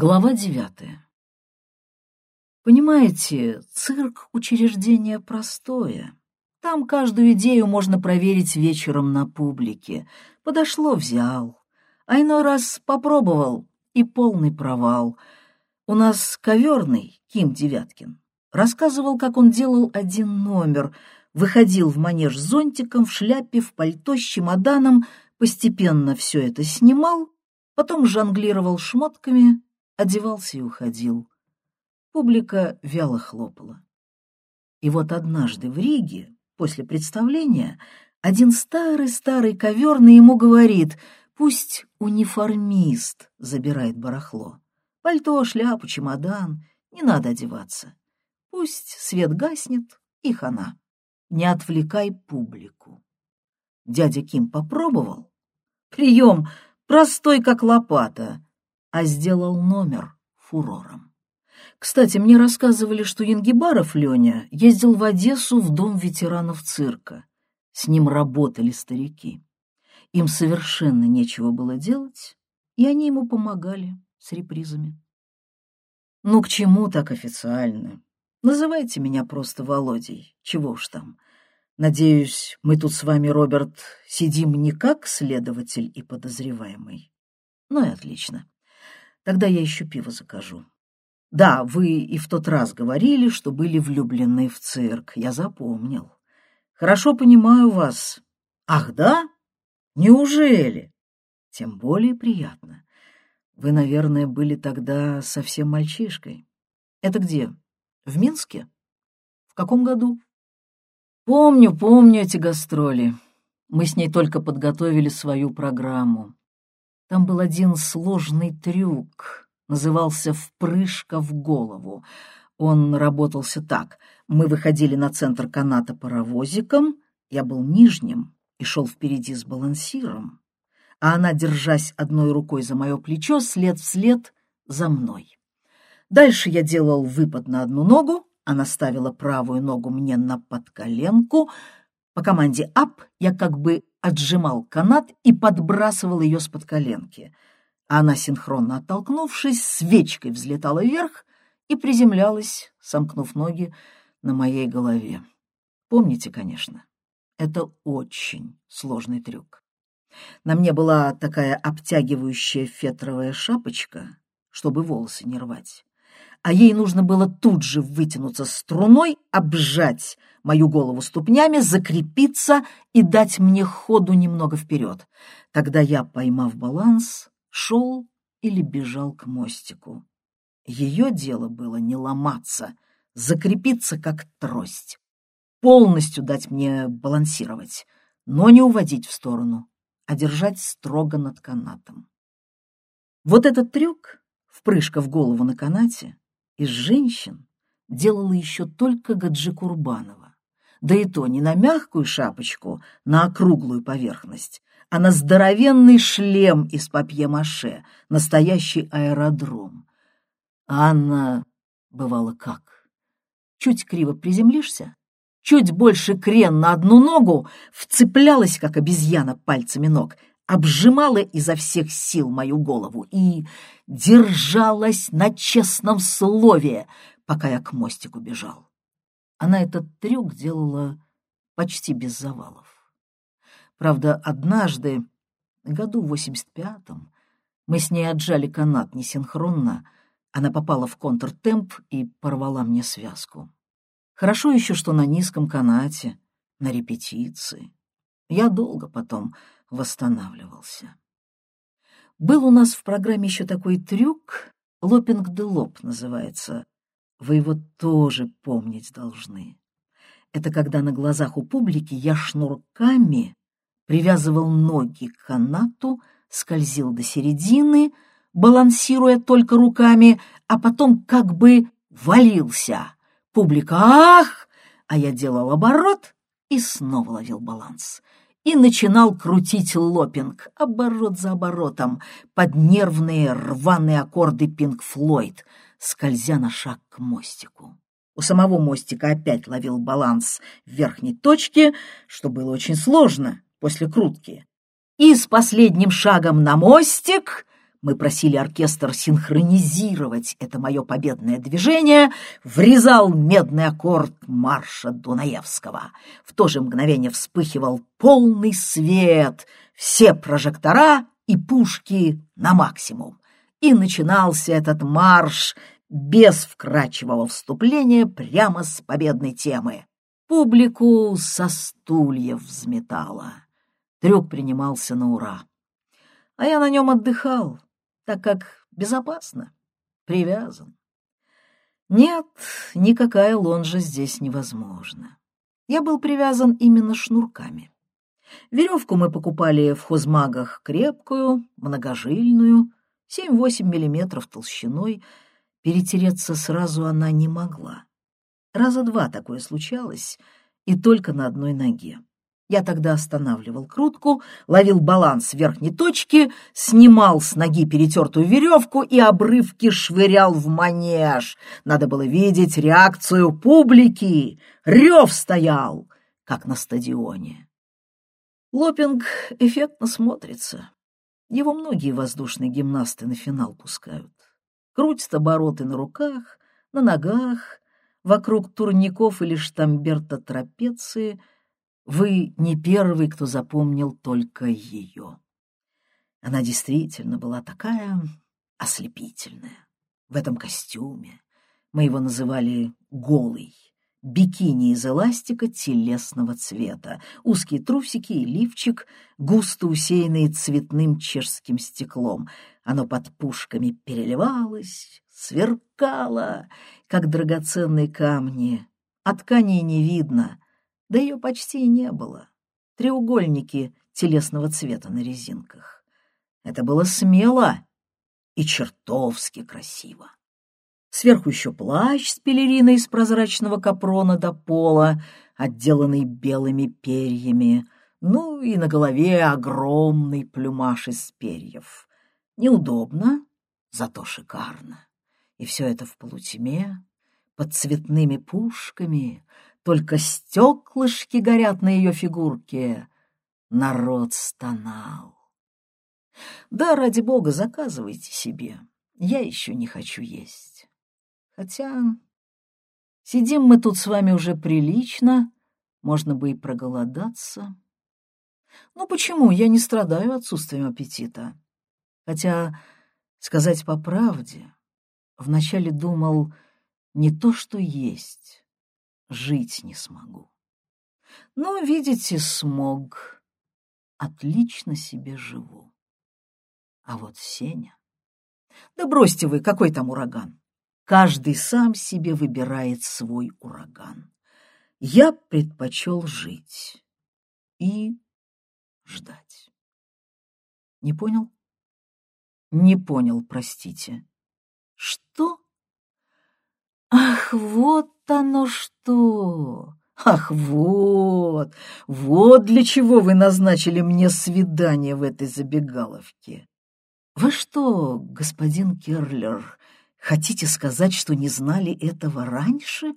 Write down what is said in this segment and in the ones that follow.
Глава девятая. Понимаете, цирк — учреждение простое. Там каждую идею можно проверить вечером на публике. Подошло — взял. А иной раз попробовал — и полный провал. У нас коверный, Ким Девяткин, рассказывал, как он делал один номер, выходил в манеж с зонтиком, в шляпе, в пальто, с чемоданом, постепенно все это снимал, потом жонглировал шмотками — одевался и уходил. Публика вяло хлопала. И вот однажды в Риге, после представления, один старый-старый коверный ему говорит, пусть униформист забирает барахло. Пальто, шляпу, чемодан, не надо одеваться. Пусть свет гаснет, и хана. Не отвлекай публику. Дядя Ким попробовал. Прием простой, как лопата, а сделал номер фурором. Кстати, мне рассказывали, что Янгибаров Леня ездил в Одессу в дом ветеранов цирка. С ним работали старики. Им совершенно нечего было делать, и они ему помогали с репризами. Ну, к чему так официально? Называйте меня просто Володей, чего уж там. Надеюсь, мы тут с вами, Роберт, сидим не как следователь и подозреваемый. Ну и отлично. Тогда я еще пиво закажу. Да, вы и в тот раз говорили, что были влюблены в цирк. Я запомнил. Хорошо понимаю вас. Ах, да? Неужели? Тем более приятно. Вы, наверное, были тогда совсем мальчишкой. Это где? В Минске? В каком году? Помню, помню эти гастроли. Мы с ней только подготовили свою программу. Там был один сложный трюк, назывался «впрыжка в голову». Он работался так. Мы выходили на центр каната паровозиком, я был нижним и шел впереди с балансиром, а она, держась одной рукой за мое плечо, след вслед за мной. Дальше я делал выпад на одну ногу, она ставила правую ногу мне на подколенку. По команде «ап» я как бы отжимал канат и подбрасывал ее с-под коленки. Она, синхронно оттолкнувшись, свечкой взлетала вверх и приземлялась, сомкнув ноги на моей голове. Помните, конечно, это очень сложный трюк. На мне была такая обтягивающая фетровая шапочка, чтобы волосы не рвать а ей нужно было тут же вытянуться струной, обжать мою голову ступнями, закрепиться и дать мне ходу немного вперед. Тогда я, поймав баланс, шел или бежал к мостику. Ее дело было не ломаться, закрепиться как трость, полностью дать мне балансировать, но не уводить в сторону, а держать строго над канатом. Вот этот трюк, впрыжка в голову на канате, из женщин делала еще только Гаджи Курбанова. Да и то не на мягкую шапочку, на округлую поверхность, а на здоровенный шлем из папье-маше, настоящий аэродром. Анна бывала как? Чуть криво приземлишься, чуть больше крен на одну ногу, вцеплялась, как обезьяна, пальцами ног — обжимала изо всех сил мою голову и держалась на честном слове, пока я к мостику бежал. Она этот трюк делала почти без завалов. Правда, однажды, году в восемьдесят пятом, мы с ней отжали канат несинхронно, она попала в контртемп и порвала мне связку. Хорошо еще, что на низком канате, на репетиции. Я долго потом восстанавливался. Был у нас в программе еще такой трюк, лопинг де лоп называется. Вы его тоже помнить должны. Это когда на глазах у публики я шнурками привязывал ноги к канату, скользил до середины, балансируя только руками, а потом как бы валился. Публика «Ах!», а я делал оборот и снова ловил баланс и начинал крутить лопинг, оборот за оборотом, под нервные рваные аккорды Пинк Флойд, скользя на шаг к мостику. У самого мостика опять ловил баланс в верхней точке, что было очень сложно после крутки. И с последним шагом на мостик Мы просили оркестр синхронизировать это мое победное движение, врезал медный аккорд марша Дунаевского. В то же мгновение вспыхивал полный свет, все прожектора и пушки на максимум. И начинался этот марш без вкрадчивого вступления прямо с победной темы. Публику со стульев взметало. Трюк принимался на ура. А я на нем отдыхал, так как безопасно, привязан. Нет, никакая лонжа здесь невозможна. Я был привязан именно шнурками. Веревку мы покупали в хозмагах крепкую, многожильную, 7-8 миллиметров толщиной. Перетереться сразу она не могла. Раза два такое случалось, и только на одной ноге. Я тогда останавливал крутку, ловил баланс верхней точки, снимал с ноги перетертую веревку и обрывки швырял в манеж. Надо было видеть реакцию публики. Рев стоял, как на стадионе. Лопинг эффектно смотрится. Его многие воздушные гимнасты на финал пускают. Крутят обороты на руках, на ногах, вокруг турников или штамберта трапеции — вы не первый, кто запомнил только ее. Она действительно была такая ослепительная. В этом костюме мы его называли «голый». Бикини из эластика телесного цвета, узкие трусики и лифчик, густо усеянные цветным чешским стеклом. Оно под пушками переливалось, сверкало, как драгоценные камни. А ткани не видно — да ее почти и не было. Треугольники телесного цвета на резинках. Это было смело и чертовски красиво. Сверху еще плащ с пелериной из прозрачного капрона до пола, отделанный белыми перьями, ну и на голове огромный плюмаж из перьев. Неудобно, зато шикарно. И все это в полутьме, под цветными пушками, только стеклышки горят на ее фигурке. Народ стонал. Да, ради бога, заказывайте себе. Я еще не хочу есть. Хотя сидим мы тут с вами уже прилично, можно бы и проголодаться. Ну почему? Я не страдаю отсутствием аппетита. Хотя, сказать по правде, вначале думал не то, что есть, жить не смогу. Но, видите, смог. Отлично себе живу. А вот Сеня... Да бросьте вы, какой там ураган? Каждый сам себе выбирает свой ураган. Я предпочел жить и ждать. Не понял? Не понял, простите. Что? Ах, вот оно что! Ах, вот! Вот для чего вы назначили мне свидание в этой забегаловке. Вы что, господин Керлер, хотите сказать, что не знали этого раньше?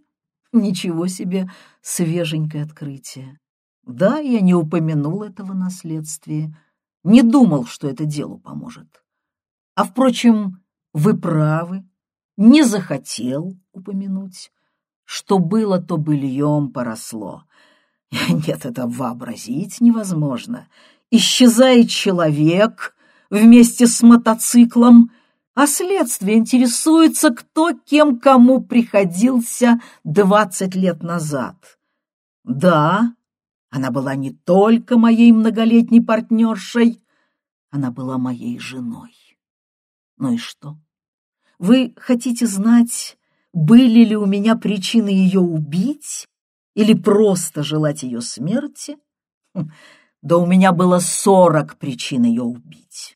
Ничего себе свеженькое открытие. Да, я не упомянул этого наследствия, не думал, что это делу поможет. А, впрочем, вы правы, не захотел упомянуть. Что было, то быльем поросло. Нет, это вообразить невозможно. Исчезает человек вместе с мотоциклом, а следствие интересуется, кто кем кому приходился двадцать лет назад. Да, она была не только моей многолетней партнершей, она была моей женой. Ну и что? Вы хотите знать, были ли у меня причины ее убить или просто желать ее смерти? Хм, да у меня было сорок причин ее убить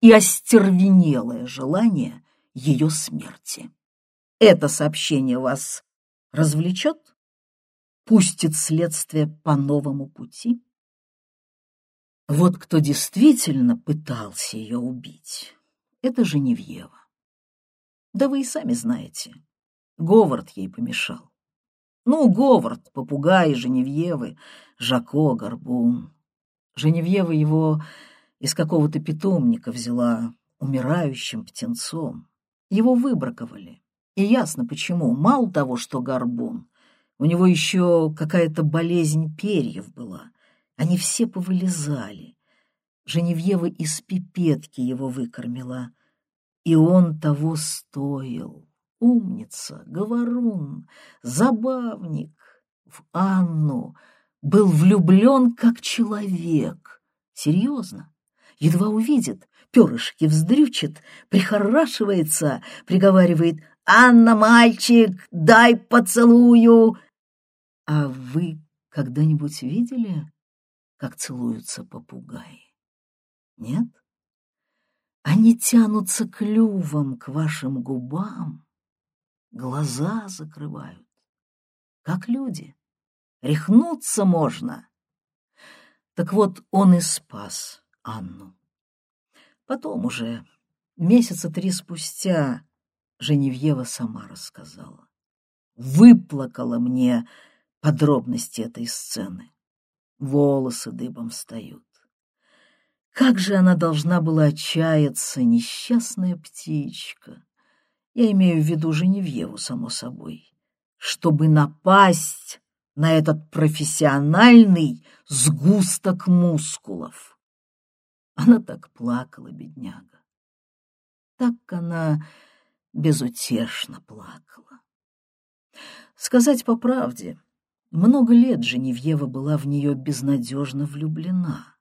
и остервенелое желание ее смерти. Это сообщение вас развлечет? Пустит следствие по новому пути? Вот кто действительно пытался ее убить, это Женевьева. Да вы и сами знаете. Говард ей помешал. Ну, Говард, попугай Женевьевы, Жако, Горбун. Женевьева его из какого-то питомника взяла, умирающим птенцом. Его выбраковали. И ясно почему. Мало того, что горбун, у него еще какая-то болезнь перьев была. Они все повылезали. Женевьева из пипетки его выкормила. И он того стоил. Умница, говорун, забавник. В Анну был влюблен как человек. Серьезно. Едва увидит, перышки вздрючит, прихорашивается, приговаривает «Анна, мальчик, дай поцелую!» А вы когда-нибудь видели, как целуются попугаи? Нет? Они тянутся клювом к вашим губам, глаза закрывают, как люди. Рехнуться можно. Так вот, он и спас Анну. Потом уже, месяца три спустя, Женевьева сама рассказала. Выплакала мне подробности этой сцены. Волосы дыбом встают. Как же она должна была отчаяться, несчастная птичка. Я имею в виду Женевьеву, само собой, чтобы напасть на этот профессиональный сгусток мускулов. Она так плакала, бедняга. Так она безутешно плакала. Сказать по правде, много лет Женевьева была в нее безнадежно влюблена.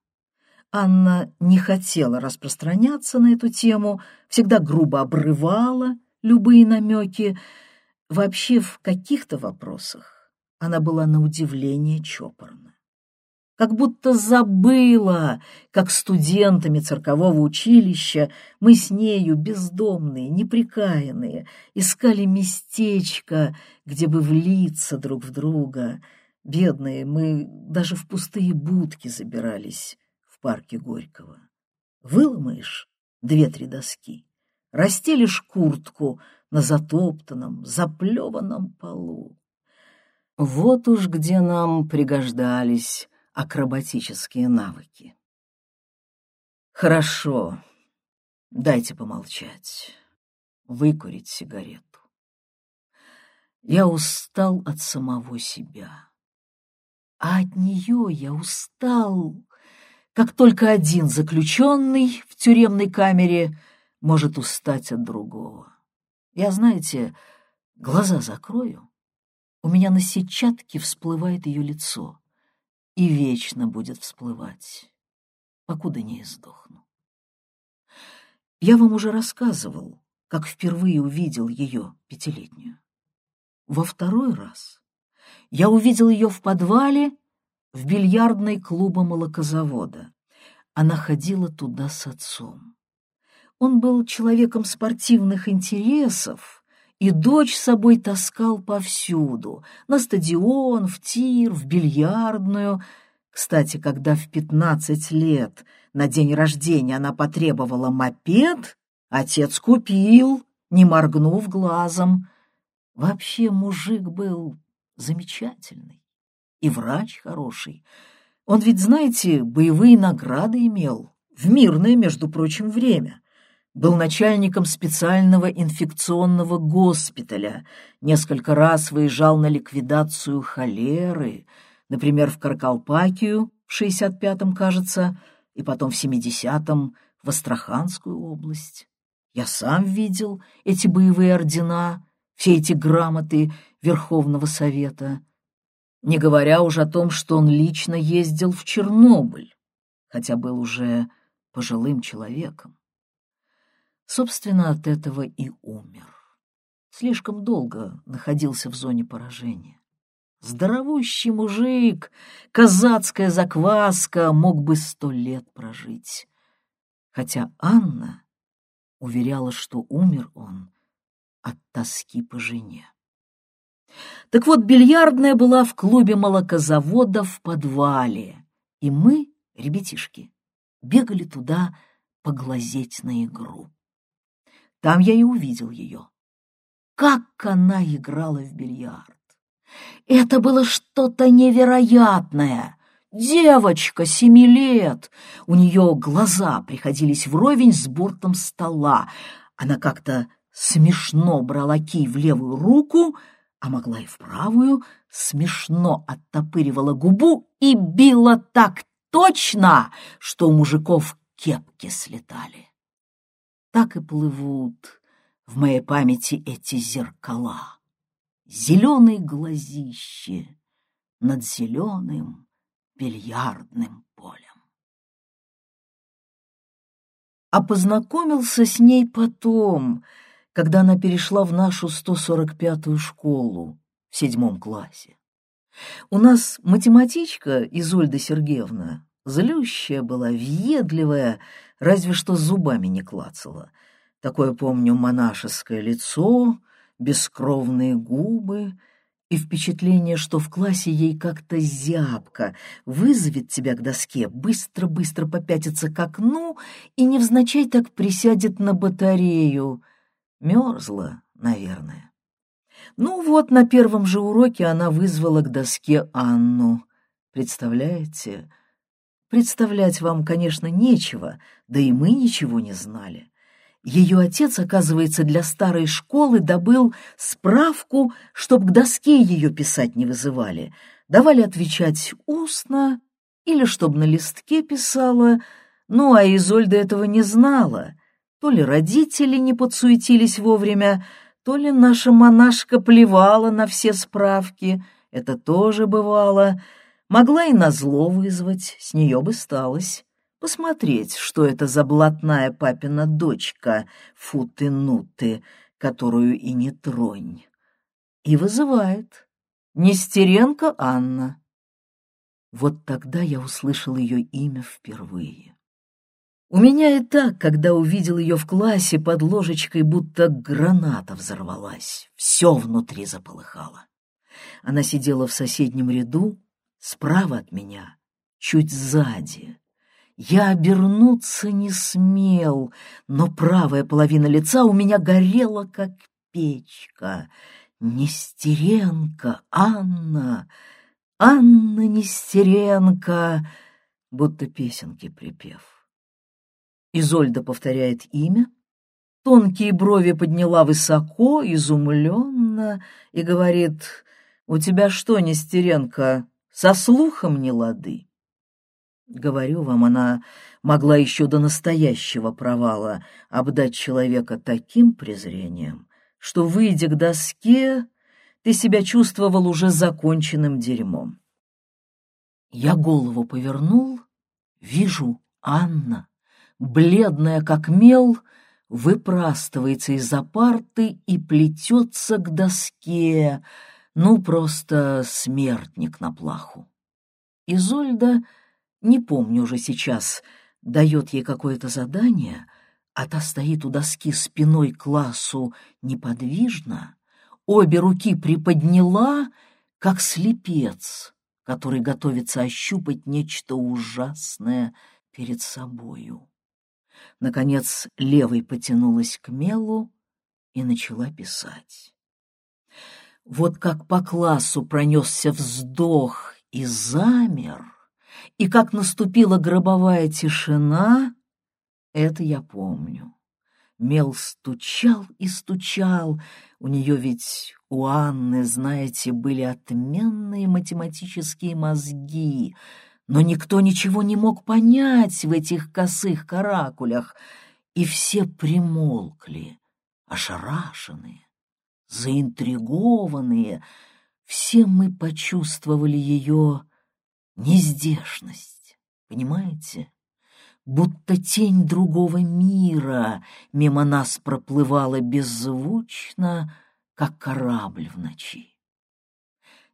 Анна не хотела распространяться на эту тему, всегда грубо обрывала любые намеки. Вообще в каких-то вопросах она была на удивление чопорна как будто забыла, как студентами циркового училища мы с нею, бездомные, неприкаянные, искали местечко, где бы влиться друг в друга. Бедные, мы даже в пустые будки забирались парке Горького. Выломаешь две-три доски, расстелишь куртку на затоптанном, заплеванном полу. Вот уж где нам пригождались акробатические навыки. Хорошо, дайте помолчать, выкурить сигарету. Я устал от самого себя, а от нее я устал, как только один заключенный в тюремной камере может устать от другого. Я, знаете, глаза закрою, у меня на сетчатке всплывает ее лицо — и вечно будет всплывать, покуда не издохну. Я вам уже рассказывал, как впервые увидел ее пятилетнюю. Во второй раз я увидел ее в подвале в бильярдной клуба молокозавода. Она ходила туда с отцом. Он был человеком спортивных интересов, и дочь с собой таскал повсюду, на стадион, в тир, в бильярдную. Кстати, когда в пятнадцать лет на день рождения она потребовала мопед, отец купил, не моргнув глазом. Вообще мужик был замечательный и врач хороший. Он ведь, знаете, боевые награды имел, в мирное, между прочим, время. Был начальником специального инфекционного госпиталя, несколько раз выезжал на ликвидацию холеры, например, в Каркалпакию в 65-м, кажется, и потом в 70-м в Астраханскую область. Я сам видел эти боевые ордена, все эти грамоты Верховного Совета, не говоря уже о том, что он лично ездил в Чернобыль, хотя был уже пожилым человеком. Собственно, от этого и умер. Слишком долго находился в зоне поражения. Здоровущий мужик, казацкая закваска, мог бы сто лет прожить. Хотя Анна уверяла, что умер он от тоски по жене. Так вот, бильярдная была в клубе молокозавода в подвале, и мы, ребятишки, бегали туда поглазеть на игру. Там я и увидел ее. Как она играла в бильярд! Это было что-то невероятное, девочка семи лет. У нее глаза приходились вровень с бортом стола. Она как-то смешно брала кий в левую руку, а могла и в правую, смешно оттопыривала губу и била так точно, что у мужиков кепки слетали. Так и плывут в моей памяти эти зеркала. Зеленые глазищи над зеленым бильярдным полем. А познакомился с ней потом, когда она перешла в нашу 145-ю школу в седьмом классе. У нас математичка Изольда Сергеевна злющая была, въедливая, разве что зубами не клацала. Такое помню монашеское лицо, бескровные губы и впечатление, что в классе ей как-то зябко, вызовет тебя к доске, быстро-быстро попятится к окну и невзначай так присядет на батарею. Мерзла, наверное. Ну вот, на первом же уроке она вызвала к доске Анну. Представляете? Представлять вам, конечно, нечего, да и мы ничего не знали. Ее отец, оказывается, для старой школы добыл справку, чтоб к доске ее писать не вызывали. Давали отвечать устно или чтоб на листке писала. Ну, а Изольда этого не знала. То ли родители не подсуетились вовремя, то ли наша монашка плевала на все справки. Это тоже бывало. Могла и назло вызвать, с нее бы сталось посмотреть, что это за блатная папина дочка, футы-нуты, которую и не тронь. И вызывает. Нестеренко Анна. Вот тогда я услышал ее имя впервые. У меня и так, когда увидел ее в классе под ложечкой, будто граната взорвалась, все внутри заполыхало. Она сидела в соседнем ряду, справа от меня, чуть сзади, я обернуться не смел, но правая половина лица у меня горела, как печка. Нестеренко, Анна, Анна Нестеренко, будто песенки припев. Изольда повторяет имя, тонкие брови подняла высоко, изумленно, и говорит, «У тебя что, Нестеренко, со слухом не лады?» Говорю вам, она могла еще до настоящего провала обдать человека таким презрением, что, выйдя к доске, ты себя чувствовал уже законченным дерьмом. Я голову повернул, вижу Анна, бледная как мел, выпрастывается из-за парты и плетется к доске, ну, просто смертник на плаху. Изольда не помню уже сейчас, дает ей какое-то задание, а та стоит у доски спиной к классу неподвижно, обе руки приподняла, как слепец, который готовится ощупать нечто ужасное перед собою. Наконец левой потянулась к мелу и начала писать. Вот как по классу пронесся вздох и замер — и как наступила гробовая тишина, это я помню. Мел стучал и стучал. У нее ведь, у Анны, знаете, были отменные математические мозги, но никто ничего не мог понять в этих косых каракулях, и все примолкли, ошарашенные, заинтригованные. Все мы почувствовали ее нездешность, понимаете? Будто тень другого мира мимо нас проплывала беззвучно, как корабль в ночи.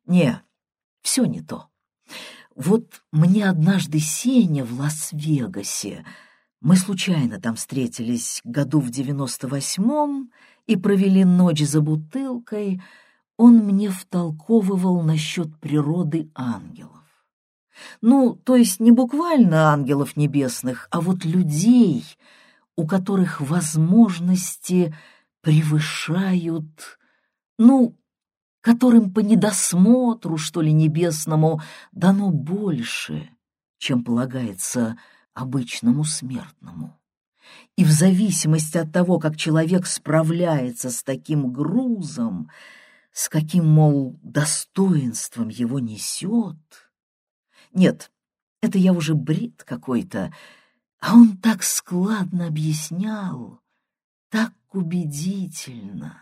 Не, все не то. Вот мне однажды Сеня в Лас-Вегасе, мы случайно там встретились году в девяносто восьмом и провели ночь за бутылкой, он мне втолковывал насчет природы ангелов. Ну, то есть не буквально ангелов небесных, а вот людей, у которых возможности превышают, ну, которым по недосмотру, что ли, небесному, дано больше, чем полагается обычному смертному. И в зависимости от того, как человек справляется с таким грузом, с каким, мол, достоинством его несет... Нет, это я уже бред какой-то, а он так складно объяснял, так убедительно.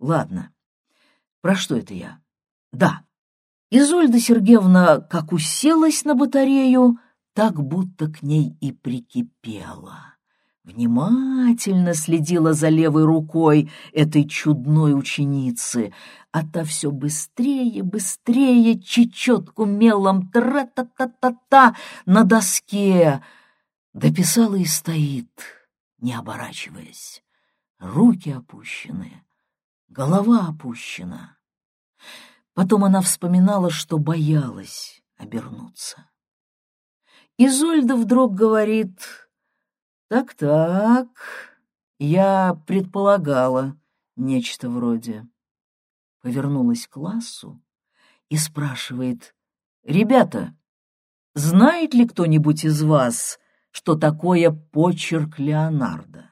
Ладно, про что это я? Да, Изольда Сергеевна как уселась на батарею, так будто к ней и прикипела. Внимательно следила за левой рукой этой чудной ученицы, а та все быстрее, быстрее чечетку мелом тра-та-та-та-та на доске. Дописала и стоит, не оборачиваясь. Руки опущены, голова опущена. Потом она вспоминала, что боялась обернуться. Изольда вдруг говорит, «Так-так, я предполагала нечто вроде». Повернулась к классу и спрашивает, «Ребята, знает ли кто-нибудь из вас, что такое почерк Леонардо?»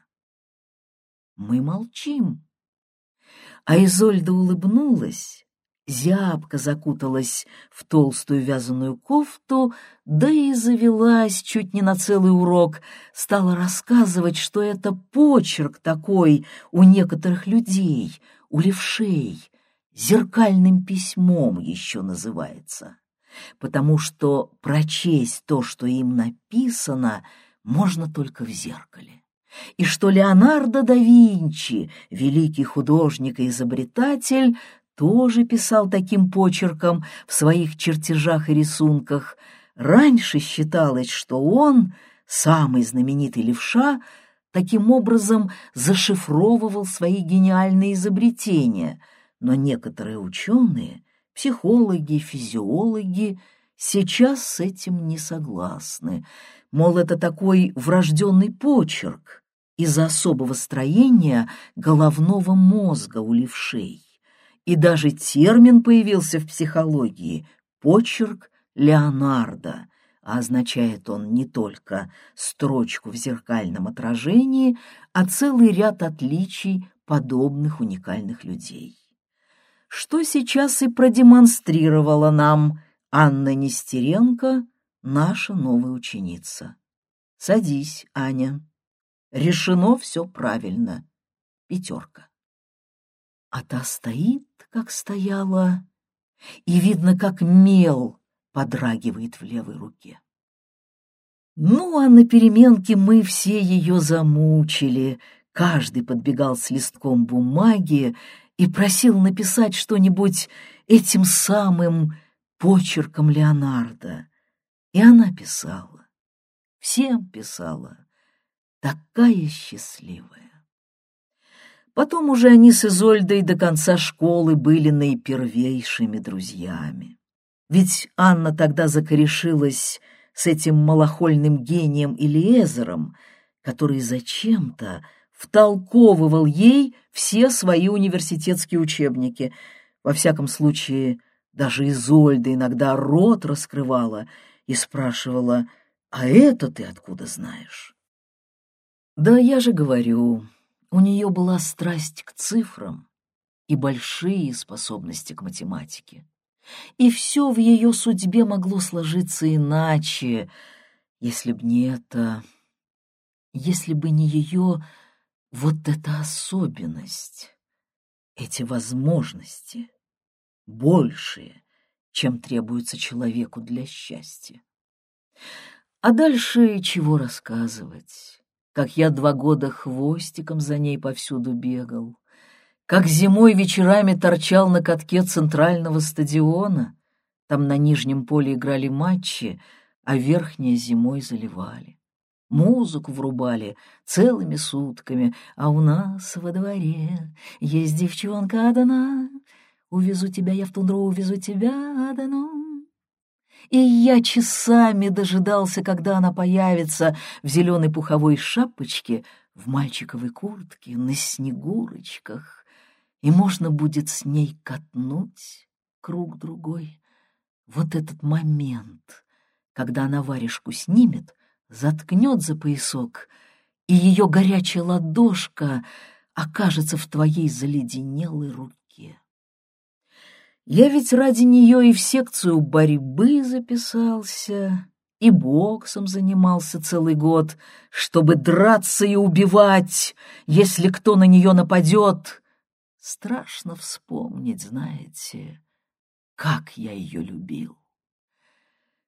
Мы молчим. А Изольда улыбнулась зябко закуталась в толстую вязаную кофту, да и завелась чуть не на целый урок, стала рассказывать, что это почерк такой у некоторых людей, у левшей, зеркальным письмом еще называется, потому что прочесть то, что им написано, можно только в зеркале. И что Леонардо да Винчи, великий художник и изобретатель, тоже писал таким почерком в своих чертежах и рисунках. Раньше считалось, что он, самый знаменитый левша, таким образом зашифровывал свои гениальные изобретения, но некоторые ученые, психологи, физиологи сейчас с этим не согласны. Мол, это такой врожденный почерк из-за особого строения головного мозга у левшей и даже термин появился в психологии — почерк Леонардо, а означает он не только строчку в зеркальном отражении, а целый ряд отличий подобных уникальных людей. Что сейчас и продемонстрировала нам Анна Нестеренко, наша новая ученица. Садись, Аня. Решено все правильно. Пятерка. А та стоит, как стояла, и видно, как мел подрагивает в левой руке. Ну, а на переменке мы все ее замучили. Каждый подбегал с листком бумаги и просил написать что-нибудь этим самым почерком Леонардо. И она писала, всем писала, такая счастливая. Потом уже они с Изольдой до конца школы были наипервейшими друзьями. Ведь Анна тогда закорешилась с этим малохольным гением Илиезером, который зачем-то втолковывал ей все свои университетские учебники. Во всяком случае, даже Изольда иногда рот раскрывала и спрашивала, «А это ты откуда знаешь?» «Да я же говорю, у нее была страсть к цифрам и большие способности к математике. И все в ее судьбе могло сложиться иначе, если б не это... Если бы не ее вот эта особенность, эти возможности, большие, чем требуется человеку для счастья. А дальше чего рассказывать? Как я два года хвостиком за ней повсюду бегал, как зимой вечерами торчал на катке центрального стадиона, там на нижнем поле играли матчи, а верхнее зимой заливали. Музыку врубали целыми сутками, а у нас во дворе есть девчонка одна. Увезу тебя я в тундру, увезу тебя одну и я часами дожидался, когда она появится в зеленой пуховой шапочке, в мальчиковой куртке, на снегурочках. и можно будет с ней катнуть круг другой. Вот этот момент, когда она варежку снимет, заткнет за поясок, и ее горячая ладошка окажется в твоей заледенелой руке. Я ведь ради нее и в секцию борьбы записался, и боксом занимался целый год, чтобы драться и убивать, если кто на нее нападет. Страшно вспомнить, знаете, как я ее любил.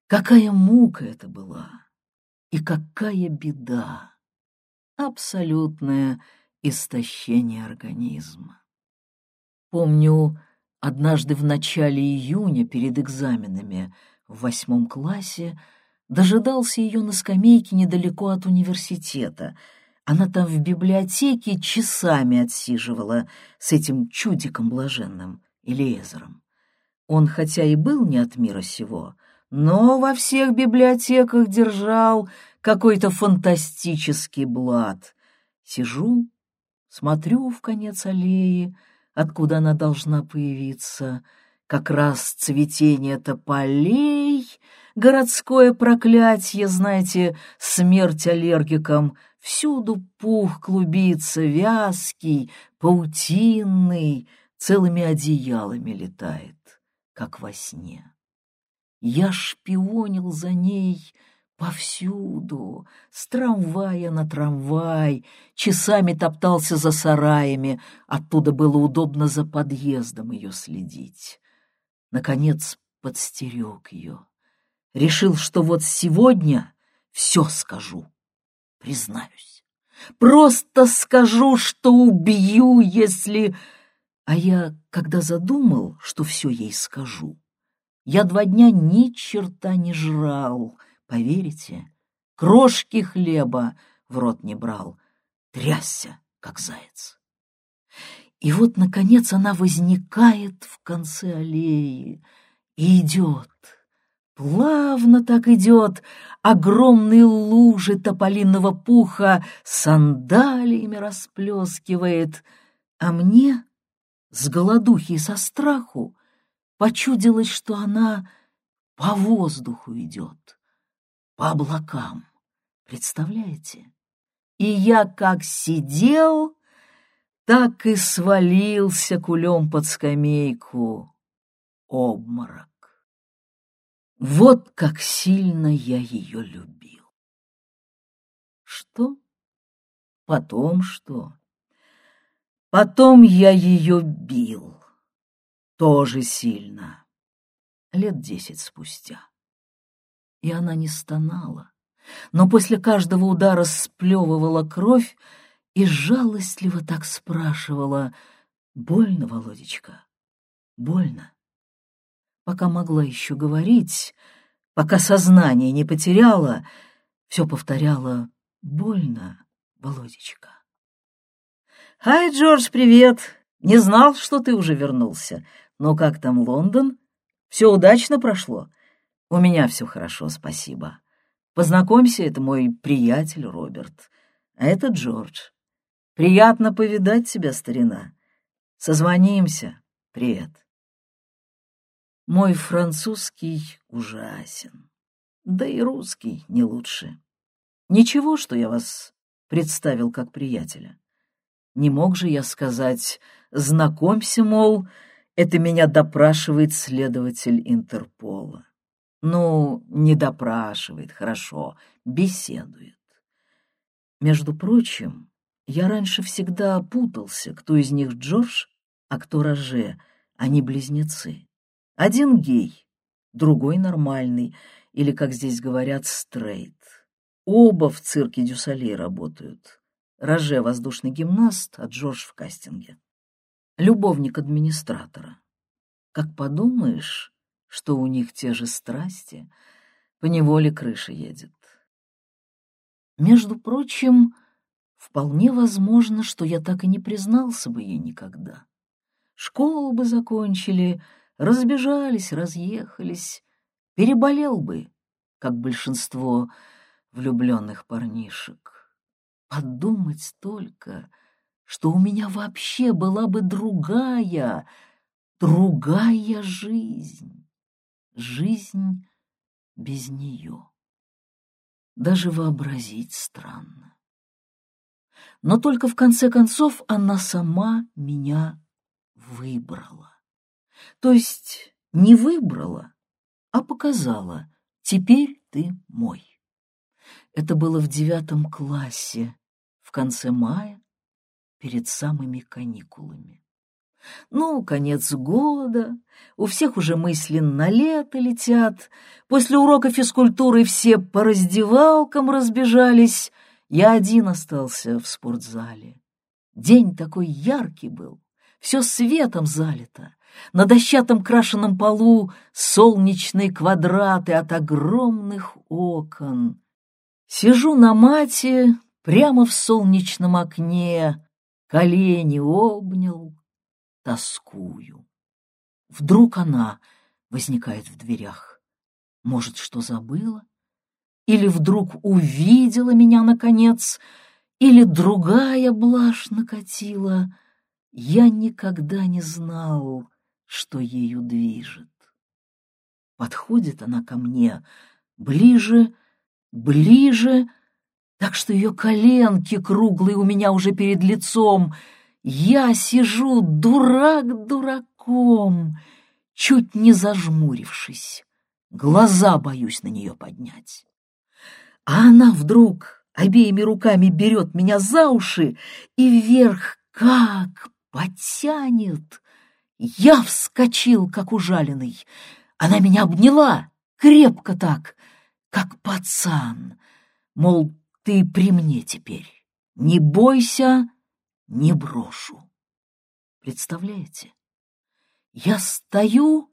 Какая мука это была и какая беда. Абсолютное истощение организма. Помню, однажды в начале июня перед экзаменами в восьмом классе дожидался ее на скамейке недалеко от университета. Она там в библиотеке часами отсиживала с этим чудиком блаженным, Элиезером. Он хотя и был не от мира сего, но во всех библиотеках держал какой-то фантастический блат. Сижу, смотрю в конец аллеи, откуда она должна появиться, как раз цветение тополей, городское проклятие, знаете, смерть аллергикам, всюду пух клубится, вязкий, паутинный, целыми одеялами летает, как во сне. Я шпионил за ней повсюду, с трамвая на трамвай, часами топтался за сараями, оттуда было удобно за подъездом ее следить. Наконец подстерег ее. Решил, что вот сегодня все скажу, признаюсь. Просто скажу, что убью, если... А я, когда задумал, что все ей скажу, я два дня ни черта не жрал, поверите? Крошки хлеба в рот не брал, трясся, как заяц. И вот, наконец, она возникает в конце аллеи и идет. Плавно так идет, огромные лужи тополинного пуха сандалиями расплескивает, а мне с голодухи и со страху почудилось, что она по воздуху идет, по облакам. Представляете? И я как сидел, так и свалился кулем под скамейку. Обморок. Вот как сильно я ее любил. Что? Потом что? Потом я ее бил тоже сильно, лет десять спустя. И она не стонала, но после каждого удара сплевывала кровь и жалостливо так спрашивала, «Больно, Володечка, больно?» Пока могла еще говорить, пока сознание не потеряла, все повторяла, «Больно, Володечка». «Хай, Джордж, привет! Не знал, что ты уже вернулся. «Ну как там Лондон? Все удачно прошло?» «У меня все хорошо, спасибо. Познакомься, это мой приятель Роберт, а это Джордж. Приятно повидать тебя, старина. Созвонимся. Привет». Мой французский ужасен, да и русский не лучше. Ничего, что я вас представил как приятеля. Не мог же я сказать «знакомься, мол», это меня допрашивает следователь Интерпола. Ну, не допрашивает, хорошо, беседует. Между прочим, я раньше всегда путался, кто из них Джордж, а кто Роже, они близнецы. Один гей, другой нормальный, или, как здесь говорят, стрейт. Оба в цирке Дюсалей работают. Роже — воздушный гимнаст, а Джордж в кастинге любовник администратора. Как подумаешь, что у них те же страсти, поневоле крыша едет. Между прочим, вполне возможно, что я так и не признался бы ей никогда. Школу бы закончили, разбежались, разъехались, переболел бы, как большинство влюбленных парнишек. Подумать только — что у меня вообще была бы другая, другая жизнь, жизнь без нее. Даже вообразить странно. Но только в конце концов она сама меня выбрала. То есть не выбрала, а показала, теперь ты мой. Это было в девятом классе, в конце мая, перед самыми каникулами. Ну, конец года, у всех уже мысли на лето летят. После урока физкультуры все по раздевалкам разбежались. Я один остался в спортзале. День такой яркий был, все светом залито. На дощатом крашеном полу солнечные квадраты от огромных окон. Сижу на мате прямо в солнечном окне, колени обнял, тоскую. Вдруг она возникает в дверях. Может, что забыла? Или вдруг увидела меня, наконец? Или другая блажь накатила? Я никогда не знал, что ею движет. Подходит она ко мне ближе, ближе, так что ее коленки круглые у меня уже перед лицом — я сижу, дурак дураком, чуть не зажмурившись. Глаза боюсь на нее поднять. А она вдруг обеими руками берет меня за уши и вверх как потянет. Я вскочил, как ужаленный. Она меня обняла, крепко так, как пацан. Мол, ты при мне теперь. Не бойся, не брошу. Представляете? Я стою,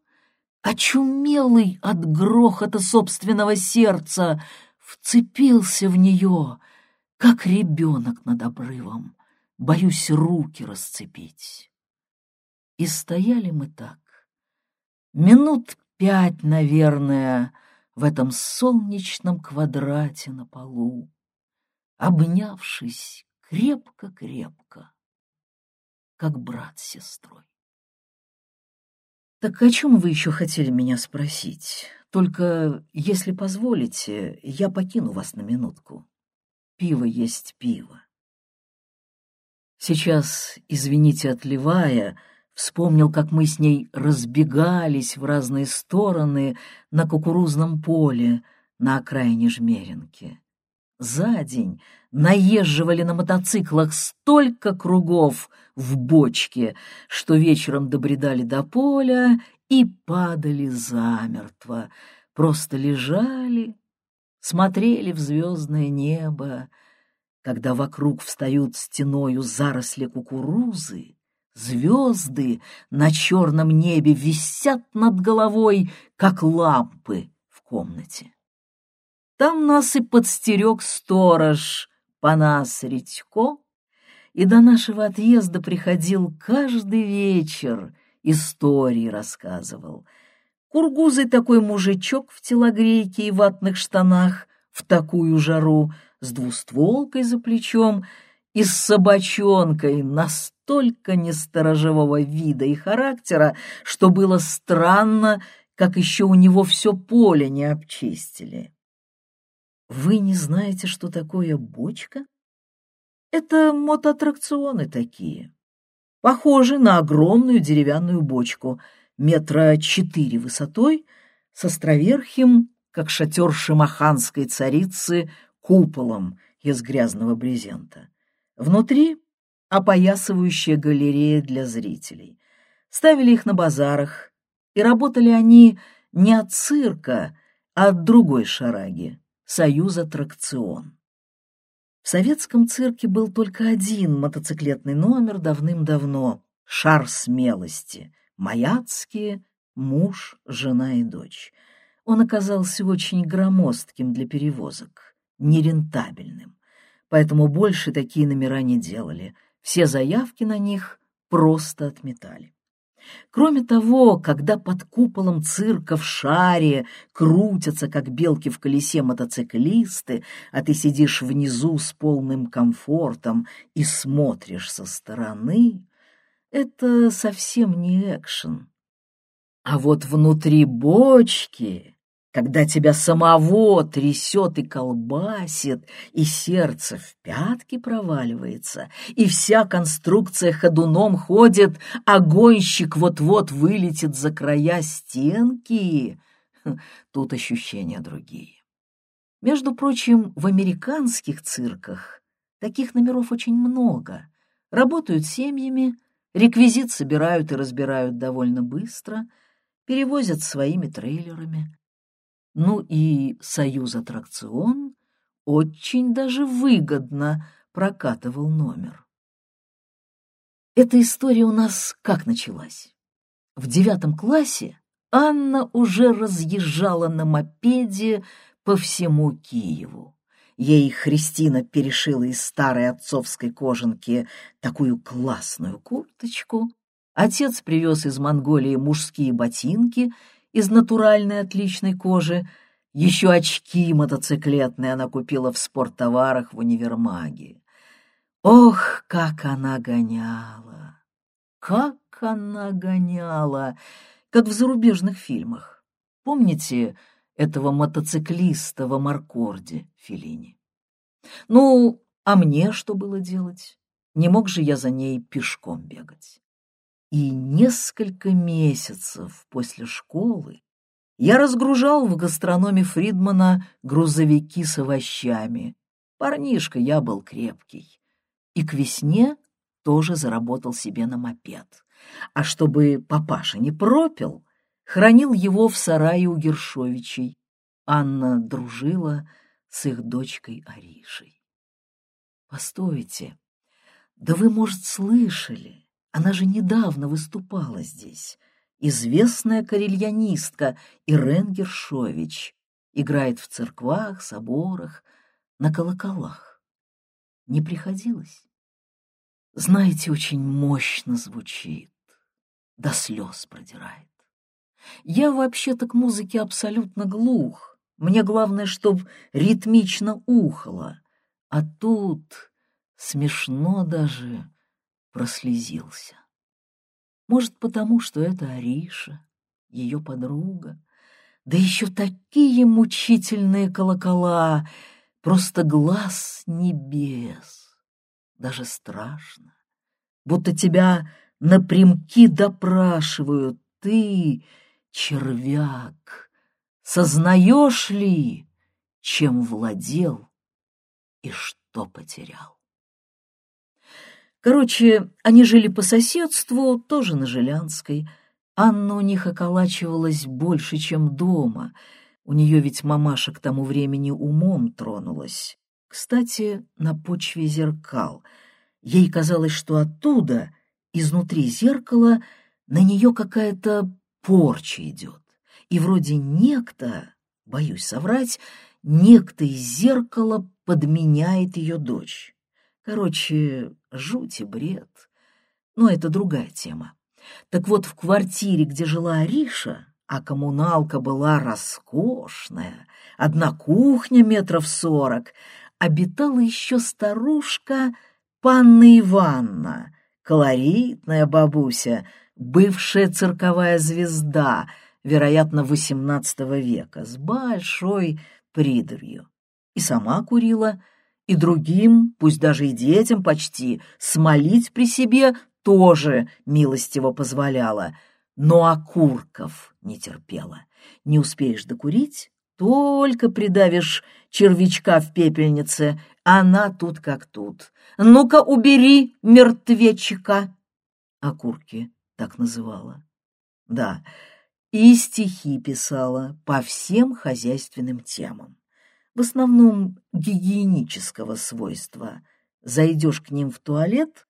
очумелый от грохота собственного сердца, вцепился в нее, как ребенок над обрывом, боюсь руки расцепить. И стояли мы так, минут пять, наверное, в этом солнечном квадрате на полу, обнявшись крепко-крепко, как брат с сестрой. Так о чем вы еще хотели меня спросить? Только, если позволите, я покину вас на минутку. Пиво есть пиво. Сейчас, извините, отливая, вспомнил, как мы с ней разбегались в разные стороны на кукурузном поле на окраине Жмеринки. За день наезживали на мотоциклах столько кругов в бочке, что вечером добредали до поля и падали замертво, просто лежали, смотрели в звездное небо, когда вокруг встают стеною заросли кукурузы, звезды на черном небе висят над головой, как лампы в комнате. Там нас и подстерег сторож, Панас Редько, и до нашего отъезда приходил каждый вечер, истории рассказывал. Кургузый такой мужичок в телогрейке и ватных штанах в такую жару, с двустволкой за плечом и с собачонкой настолько несторожевого вида и характера, что было странно, как еще у него все поле не обчистили. Вы не знаете, что такое бочка? Это мотоаттракционы такие. Похожи на огромную деревянную бочку, метра четыре высотой, с островерхим, как шатер шимаханской царицы, куполом из грязного брезента. Внутри опоясывающая галерея для зрителей. Ставили их на базарах, и работали они не от цирка, а от другой шараги Союза «Тракцион». В советском цирке был только один мотоциклетный номер давным-давно — «Шар смелости», «Маяцкие», «Муж, жена и дочь». Он оказался очень громоздким для перевозок, нерентабельным, поэтому больше такие номера не делали, все заявки на них просто отметали. Кроме того, когда под куполом цирка в шаре крутятся, как белки в колесе, мотоциклисты, а ты сидишь внизу с полным комфортом и смотришь со стороны, это совсем не экшен. А вот внутри бочки когда тебя самого трясет и колбасит, и сердце в пятки проваливается, и вся конструкция ходуном ходит, а гонщик вот-вот вылетит за края стенки, тут ощущения другие. Между прочим, в американских цирках таких номеров очень много. Работают семьями, реквизит собирают и разбирают довольно быстро, перевозят своими трейлерами. Ну и «Союз аттракцион» очень даже выгодно прокатывал номер. Эта история у нас как началась? В девятом классе Анна уже разъезжала на мопеде по всему Киеву. Ей Христина перешила из старой отцовской кожанки такую классную курточку. Отец привез из Монголии мужские ботинки из натуральной отличной кожи. Еще очки мотоциклетные она купила в спорттоварах в универмаге. Ох, как она гоняла! Как она гоняла! Как в зарубежных фильмах. Помните этого мотоциклиста в Амаркорде Филини? Ну, а мне что было делать? Не мог же я за ней пешком бегать. И несколько месяцев после школы я разгружал в гастрономе Фридмана грузовики с овощами. Парнишка я был крепкий. И к весне тоже заработал себе на мопед. А чтобы папаша не пропил, хранил его в сарае у Гершовичей. Анна дружила с их дочкой Аришей. Постойте, да вы, может, слышали, она же недавно выступала здесь. Известная карельянистка Ирен Гершович играет в церквах, соборах, на колоколах. Не приходилось? Знаете, очень мощно звучит, до слез продирает. Я вообще-то к музыке абсолютно глух. Мне главное, чтоб ритмично ухало. А тут смешно даже прослезился. Может, потому что это Ариша, ее подруга, да еще такие мучительные колокола, просто глаз небес. Даже страшно, будто тебя напрямки допрашивают. Ты, червяк, сознаешь ли, чем владел и что потерял? Короче, они жили по соседству, тоже на Желянской. Анна у них околачивалась больше, чем дома. У нее ведь мамаша к тому времени умом тронулась. Кстати, на почве зеркал. Ей казалось, что оттуда, изнутри зеркала, на нее какая-то порча идет. И вроде некто, боюсь соврать, некто из зеркала подменяет ее дочь. Короче, жуть и бред. Но это другая тема. Так вот, в квартире, где жила Ариша, а коммуналка была роскошная, одна кухня метров сорок, обитала еще старушка Панна Иванна, колоритная бабуся, бывшая цирковая звезда, вероятно, XVIII века, с большой придурью. И сама курила, и другим, пусть даже и детям почти, смолить при себе тоже милостиво позволяла, но окурков не терпела. Не успеешь докурить, только придавишь червячка в пепельнице, она тут как тут. Ну-ка, убери мертвечика. Окурки так называла. Да, и стихи писала по всем хозяйственным темам в основном гигиенического свойства. Зайдешь к ним в туалет,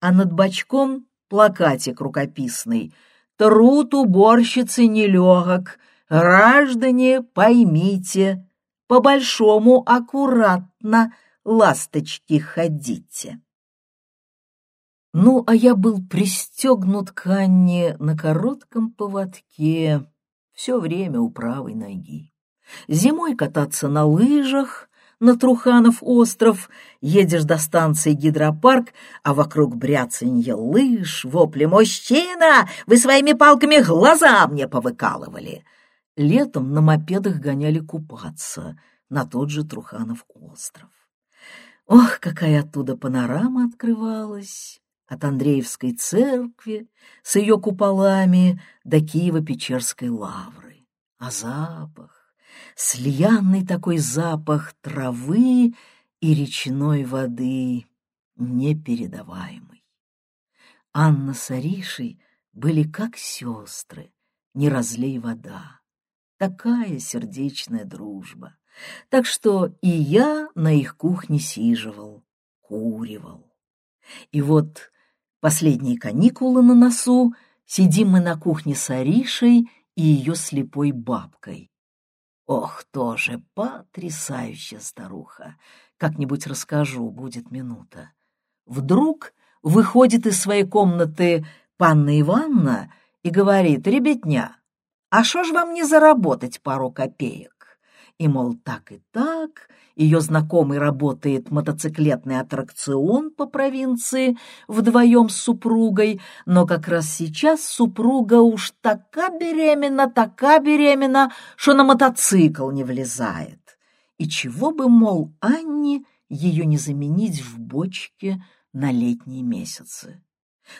а над бачком плакатик рукописный «Труд уборщицы нелегок, граждане, поймите, по-большому аккуратно ласточки ходите». Ну, а я был пристегнут к Анне на коротком поводке все время у правой ноги. Зимой кататься на лыжах на Труханов остров, едешь до станции гидропарк, а вокруг бряцанье лыж, вопли «Мужчина! Вы своими палками глаза мне повыкалывали!» Летом на мопедах гоняли купаться на тот же Труханов остров. Ох, какая оттуда панорама открывалась! от Андреевской церкви с ее куполами до Киево-Печерской лавры. А запах, слиянный такой запах травы и речной воды, непередаваемый. Анна с Аришей были как сестры, не разлей вода. Такая сердечная дружба. Так что и я на их кухне сиживал, куривал. И вот Последние каникулы на носу, сидим мы на кухне с Аришей и ее слепой бабкой. Ох, тоже потрясающая старуха. Как-нибудь расскажу, будет минута. Вдруг выходит из своей комнаты панна Ивановна и говорит, «Ребятня, а что ж вам не заработать пару копеек?» И, мол, так и так, ее знакомый работает мотоциклетный аттракцион по провинции вдвоем с супругой, но как раз сейчас супруга уж така беременна, така беременна, что на мотоцикл не влезает. И чего бы, мол, Анне ее не заменить в бочке на летние месяцы?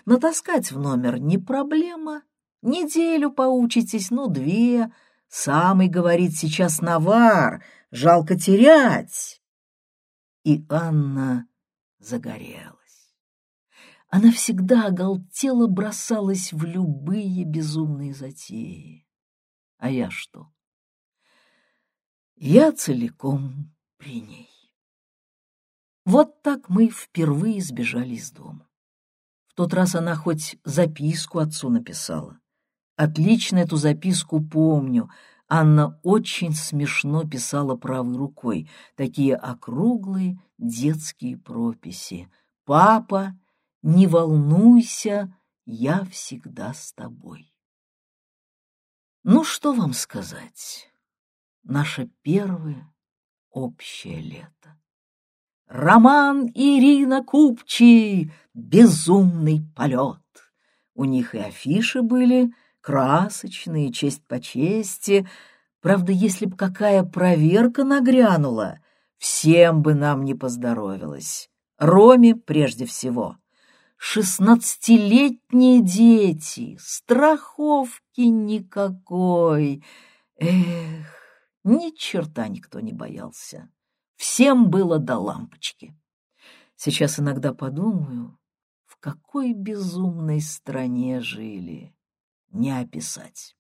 Натаскать в номер не проблема, неделю поучитесь, ну, две. Самый, говорит, сейчас навар — жалко терять. И Анна загорелась. Она всегда оголтело бросалась в любые безумные затеи. А я что? Я целиком при ней. Вот так мы впервые сбежали из дома. В тот раз она хоть записку отцу написала. Отлично эту записку помню — Анна очень смешно писала правой рукой, такие округлые детские прописи. «Папа, не волнуйся, я всегда с тобой». Ну, что вам сказать? Наше первое общее лето. Роман Ирина Купчи «Безумный полет». У них и афиши были — красочные, честь по чести. Правда, если б какая проверка нагрянула, всем бы нам не поздоровилось. Роме прежде всего. Шестнадцатилетние дети, страховки никакой. Эх, ни черта никто не боялся. Всем было до лампочки. Сейчас иногда подумаю, в какой безумной стране жили не описать.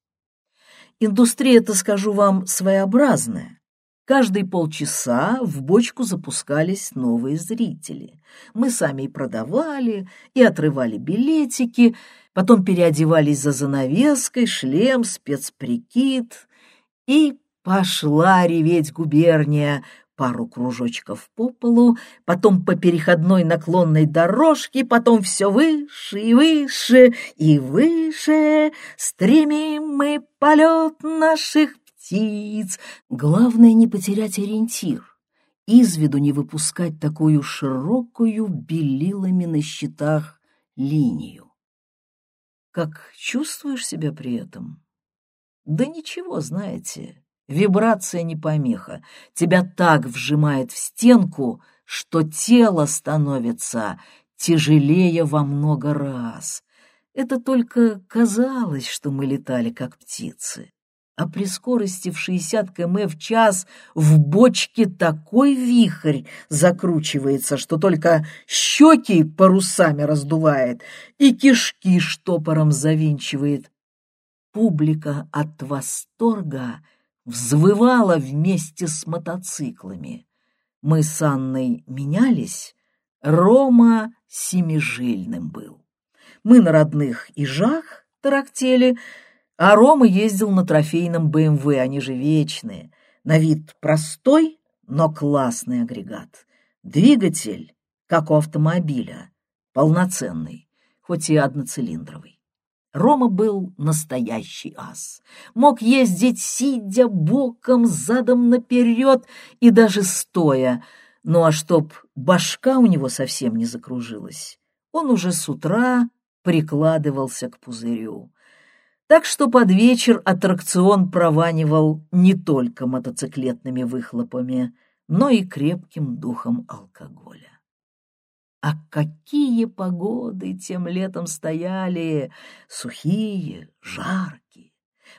Индустрия-то, скажу вам, своеобразная. Каждые полчаса в бочку запускались новые зрители. Мы сами и продавали, и отрывали билетики, потом переодевались за занавеской, шлем, спецприкид. И пошла реветь губерния, пару кружочков по полу, потом по переходной наклонной дорожке, потом все выше и выше и выше. Стремим мы полет наших птиц. Главное не потерять ориентир, из виду не выпускать такую широкую белилами на щитах линию. Как чувствуешь себя при этом? Да ничего, знаете, Вибрация не помеха. Тебя так вжимает в стенку, что тело становится тяжелее во много раз. Это только казалось, что мы летали как птицы. А при скорости в 60 км в час в бочке такой вихрь закручивается, что только щеки парусами раздувает и кишки штопором завинчивает. Публика от восторга — взвывала вместе с мотоциклами. Мы с Анной менялись, Рома семижильным был. Мы на родных ижах тарахтели, а Рома ездил на трофейном БМВ, они же вечные. На вид простой, но классный агрегат. Двигатель, как у автомобиля, полноценный. хоть и одноцилиндровый. Рома был настоящий ас. Мог ездить, сидя боком, задом наперед и даже стоя. Ну а чтоб башка у него совсем не закружилась, он уже с утра прикладывался к пузырю. Так что под вечер аттракцион прованивал не только мотоциклетными выхлопами, но и крепким духом алкоголя. А какие погоды тем летом стояли! Сухие, жаркие.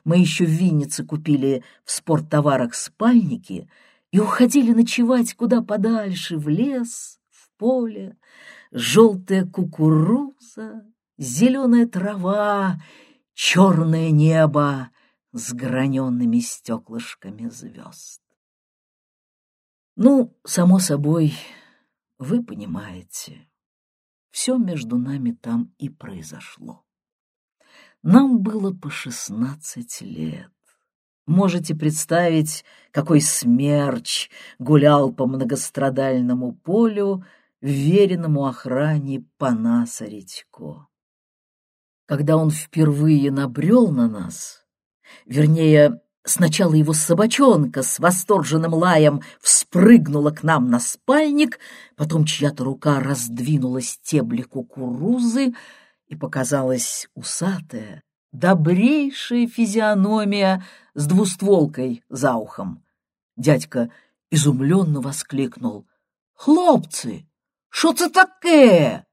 Мы еще в Виннице купили в спорттоварах спальники и уходили ночевать куда подальше, в лес, в поле. Желтая кукуруза, зеленая трава, черное небо с граненными стеклышками звезд. Ну, само собой, вы понимаете, все между нами там и произошло. Нам было по шестнадцать лет. Можете представить, какой смерч гулял по многострадальному полю, веренному охране Панаса Редько. Когда он впервые набрел на нас, вернее, Сначала его собачонка с восторженным лаем вспрыгнула к нам на спальник, потом чья-то рука раздвинула стебли кукурузы, и показалась усатая, добрейшая физиономия с двустволкой за ухом. Дядька изумленно воскликнул. «Хлопцы, что это такое?»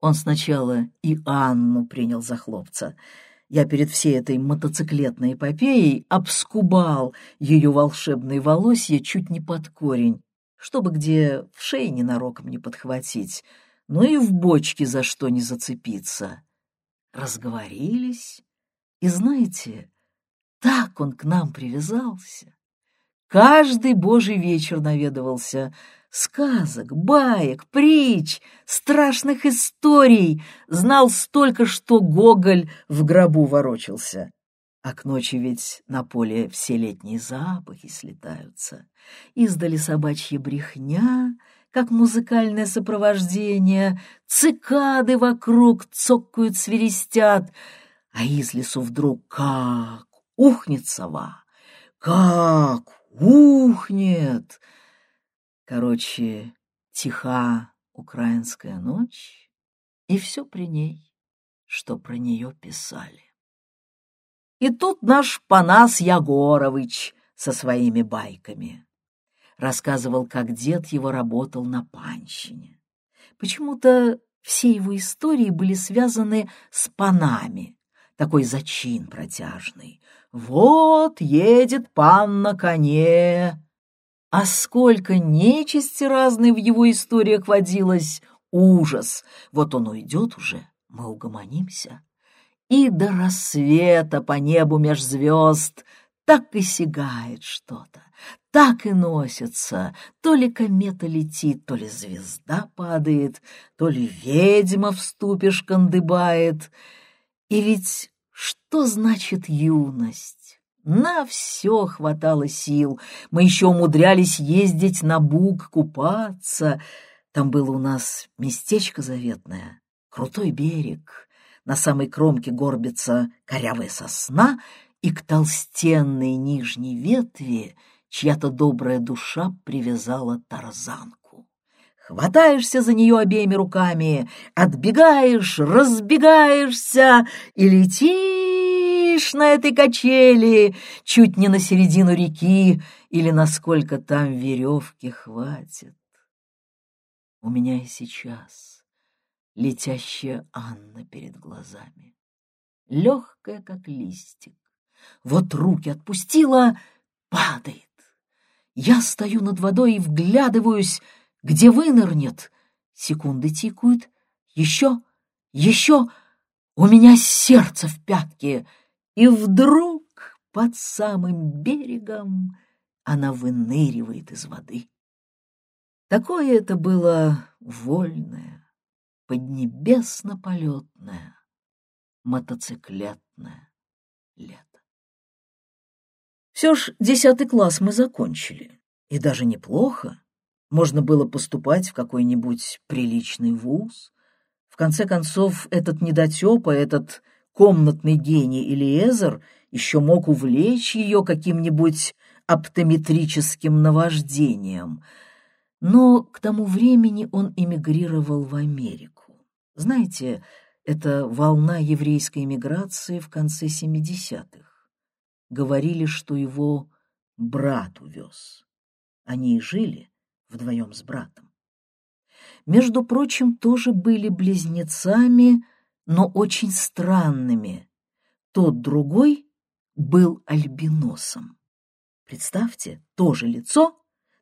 Он сначала и Анну принял за хлопца — я перед всей этой мотоциклетной эпопеей обскубал ее волшебные волосья чуть не под корень, чтобы где в шее ненароком не подхватить, но и в бочке за что не зацепиться. Разговорились, и знаете, так он к нам привязался. Каждый божий вечер наведывался — сказок, баек, притч, страшных историй. Знал столько, что Гоголь в гробу ворочался. А к ночи ведь на поле все летние запахи слетаются. Издали собачья брехня, как музыкальное сопровождение, цикады вокруг цокают, свиристят, а из лесу вдруг как ухнет сова, как ухнет, Короче, тиха украинская ночь, и все при ней, что про нее писали. И тут наш Панас Ягорович со своими байками. Рассказывал, как дед его работал на панщине. Почему-то все его истории были связаны с панами, такой зачин протяжный. «Вот едет пан на коне, а сколько нечисти разной в его историях водилось! Ужас! Вот он уйдет уже, мы угомонимся. И до рассвета по небу меж звезд так и сигает что-то, так и носится. То ли комета летит, то ли звезда падает, то ли ведьма в ступе шкандыбает. И ведь что значит юность? На все хватало сил. Мы еще умудрялись ездить на Буг, купаться. Там было у нас местечко заветное, крутой берег. На самой кромке горбится корявая сосна, и к толстенной нижней ветви чья-то добрая душа привязала тарзанку. Хватаешься за нее обеими руками, отбегаешь, разбегаешься и летишь летишь на этой качели чуть не на середину реки или насколько там веревки хватит. У меня и сейчас летящая Анна перед глазами, легкая, как листик. Вот руки отпустила, падает. Я стою над водой и вглядываюсь, где вынырнет. Секунды тикают. Еще, еще. У меня сердце в пятке — и вдруг под самым берегом она выныривает из воды. Такое это было вольное, поднебесно-полетное, мотоциклетное лето. Все ж десятый класс мы закончили, и даже неплохо. Можно было поступать в какой-нибудь приличный вуз, конце концов, этот недотепа, этот комнатный гений Элиезер еще мог увлечь ее каким-нибудь оптометрическим наваждением. Но к тому времени он эмигрировал в Америку. Знаете, это волна еврейской эмиграции в конце 70-х. Говорили, что его брат увез. Они и жили вдвоем с братом. Между прочим, тоже были близнецами, но очень странными. Тот другой был альбиносом. Представьте, тоже лицо,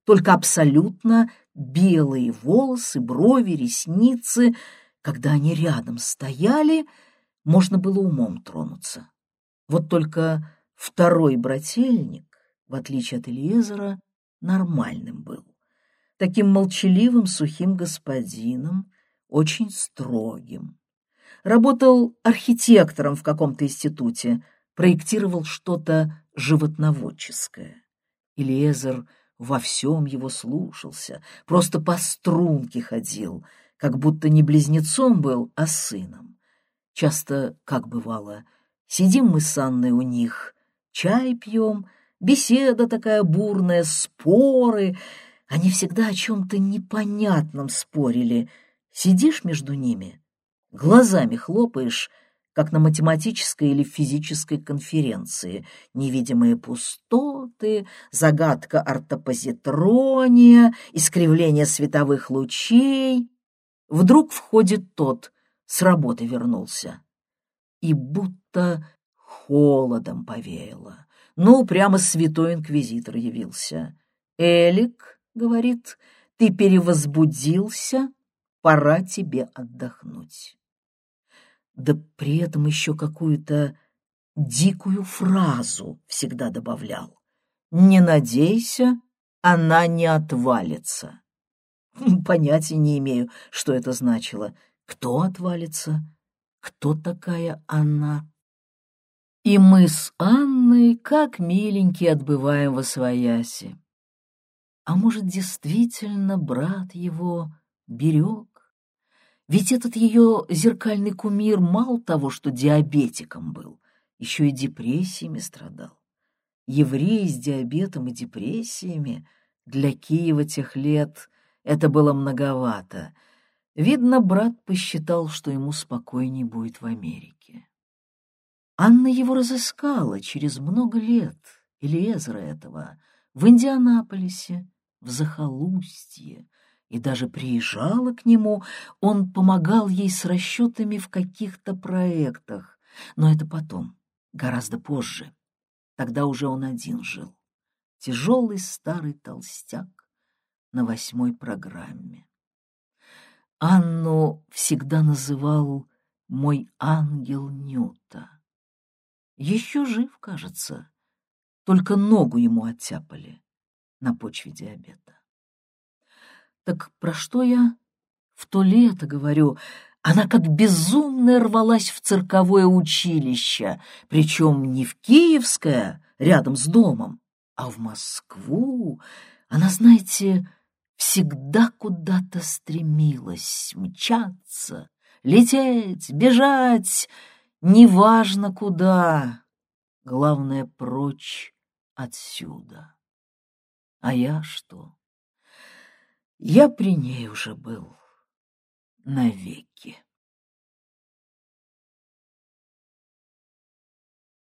только абсолютно белые волосы, брови, ресницы. Когда они рядом стояли, можно было умом тронуться. Вот только второй брательник, в отличие от Элиезера, нормальным был. Таким молчаливым, сухим господином, очень строгим. Работал архитектором в каком-то институте, проектировал что-то животноводческое. Элиезер во всем его слушался, просто по струнке ходил, как будто не близнецом был, а сыном. Часто, как бывало, сидим мы с Анной у них, чай пьем, беседа такая бурная, споры. Они всегда о чем-то непонятном спорили. Сидишь между ними, глазами хлопаешь — как на математической или физической конференции. Невидимые пустоты, загадка ортопозитрония, искривление световых лучей. Вдруг входит тот, с работы вернулся. И будто холодом повеяло. Ну, прямо святой инквизитор явился. «Элик», — говорит, — «ты перевозбудился, пора тебе отдохнуть» да при этом еще какую-то дикую фразу всегда добавлял. «Не надейся, она не отвалится». Понятия не имею, что это значило. Кто отвалится? Кто такая она? И мы с Анной, как миленькие, отбываем во свояси. А может, действительно брат его берег? Ведь этот ее зеркальный кумир мало того, что диабетиком был, еще и депрессиями страдал. Евреи с диабетом и депрессиями для Киева тех лет это было многовато. Видно, брат посчитал, что ему спокойней будет в Америке. Анна его разыскала через много лет, Элиезра этого, в Индианаполисе, в захолустье, и даже приезжала к нему, он помогал ей с расчетами в каких-то проектах. Но это потом, гораздо позже. Тогда уже он один жил. Тяжелый старый толстяк на восьмой программе. Анну всегда называл «мой ангел Нюта». Еще жив, кажется, только ногу ему оттяпали на почве диабета. Так про что я в то лето говорю? Она как безумная рвалась в цирковое училище, причем не в Киевское, рядом с домом, а в Москву. Она, знаете, всегда куда-то стремилась мчаться, лететь, бежать, неважно куда. Главное, прочь отсюда. А я что? Я при ней уже был навеки.